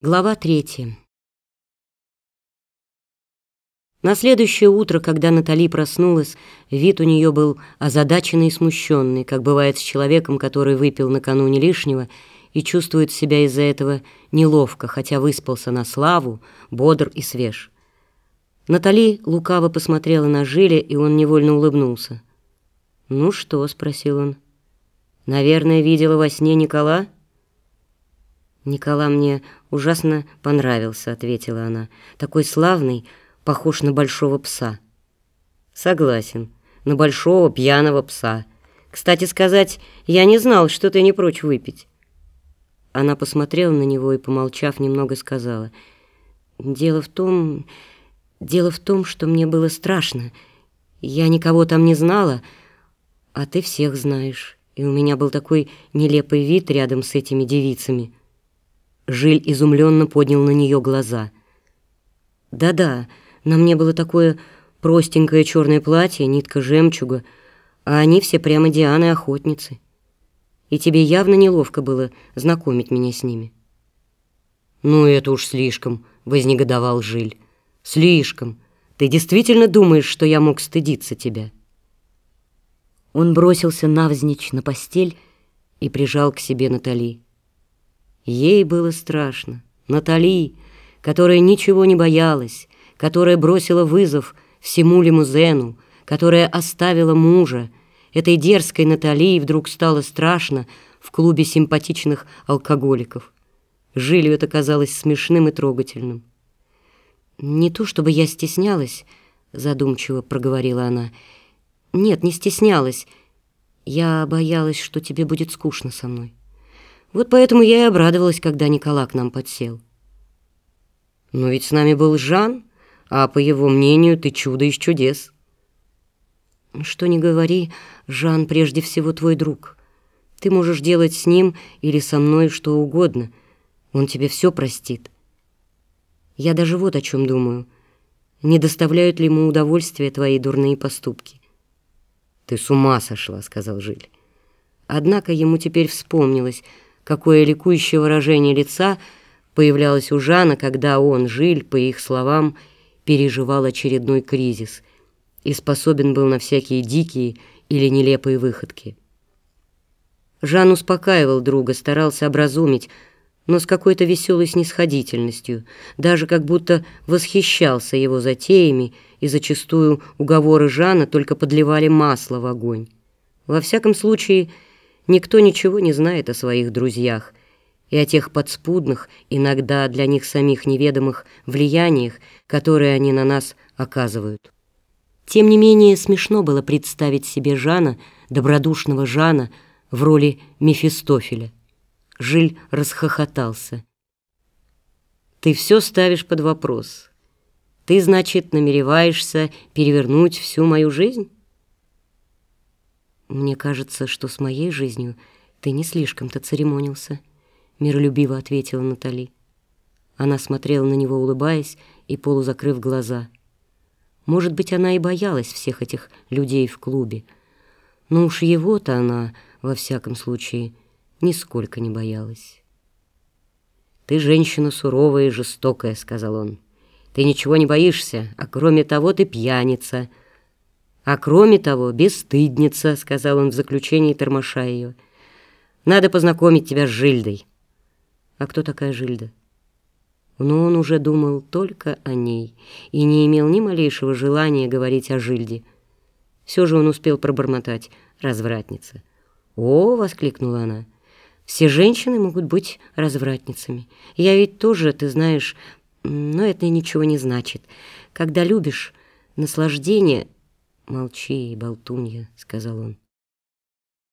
Глава третья. На следующее утро, когда Натали проснулась, вид у нее был озадаченный и смущенный, как бывает с человеком, который выпил накануне лишнего и чувствует себя из-за этого неловко, хотя выспался на славу, бодр и свеж. Натали лукаво посмотрела на Жиля, и он невольно улыбнулся. «Ну что?» — спросил он. «Наверное, видела во сне Никола?» «Никола мне ужасно понравился», — ответила она. «Такой славный, похож на большого пса». «Согласен, на большого пьяного пса. Кстати сказать, я не знал, что ты не прочь выпить». Она посмотрела на него и, помолчав, немного сказала. «Дело в том... Дело в том, что мне было страшно. Я никого там не знала, а ты всех знаешь. И у меня был такой нелепый вид рядом с этими девицами». Жиль изумленно поднял на нее глаза. «Да-да, на мне было такое простенькое черное платье, нитка жемчуга, а они все прямо Дианы-охотницы. И тебе явно неловко было знакомить меня с ними». «Ну, это уж слишком», — вознегодовал Жиль. «Слишком. Ты действительно думаешь, что я мог стыдиться тебя?» Он бросился навзничь на постель и прижал к себе Натали. Ей было страшно. Натали, которая ничего не боялась, которая бросила вызов всему лимузену, которая оставила мужа, этой дерзкой Натали вдруг стало страшно в клубе симпатичных алкоголиков. Жилью это казалось смешным и трогательным. «Не то чтобы я стеснялась», — задумчиво проговорила она. «Нет, не стеснялась. Я боялась, что тебе будет скучно со мной». Вот поэтому я и обрадовалась, когда Никола к нам подсел. Но ведь с нами был Жан, а по его мнению ты чудо из чудес. Что ни говори, Жан прежде всего твой друг. Ты можешь делать с ним или со мной что угодно. Он тебе все простит. Я даже вот о чем думаю. Не доставляют ли ему удовольствия твои дурные поступки? «Ты с ума сошла», — сказал Жиль. Однако ему теперь вспомнилось — какое ликующее выражение лица появлялось у Жана, когда он, Жиль, по их словам, переживал очередной кризис и способен был на всякие дикие или нелепые выходки. Жан успокаивал друга, старался образумить, но с какой-то веселой снисходительностью, даже как будто восхищался его затеями, и зачастую уговоры Жана только подливали масло в огонь. Во всяком случае, Никто ничего не знает о своих друзьях и о тех подспудных, иногда для них самих неведомых влияниях, которые они на нас оказывают. Тем не менее, смешно было представить себе Жана, добродушного Жана, в роли Мефистофеля. Жиль расхохотался. «Ты все ставишь под вопрос. Ты, значит, намереваешься перевернуть всю мою жизнь?» «Мне кажется, что с моей жизнью ты не слишком-то церемонился», — миролюбиво ответила Натали. Она смотрела на него, улыбаясь и полузакрыв глаза. Может быть, она и боялась всех этих людей в клубе, но уж его-то она, во всяком случае, нисколько не боялась. «Ты женщина суровая и жестокая», — сказал он. «Ты ничего не боишься, а кроме того ты пьяница». А кроме того, бесстыдница, — сказал он в заключении, тормоша ее. Надо познакомить тебя с Жильдой. А кто такая Жильда? Но он уже думал только о ней и не имел ни малейшего желания говорить о Жильде. Все же он успел пробормотать «развратница». «О!» — воскликнула она. «Все женщины могут быть развратницами. Я ведь тоже, ты знаешь, но это ничего не значит. Когда любишь, наслаждение...» «Молчи, болтунья», — сказал он.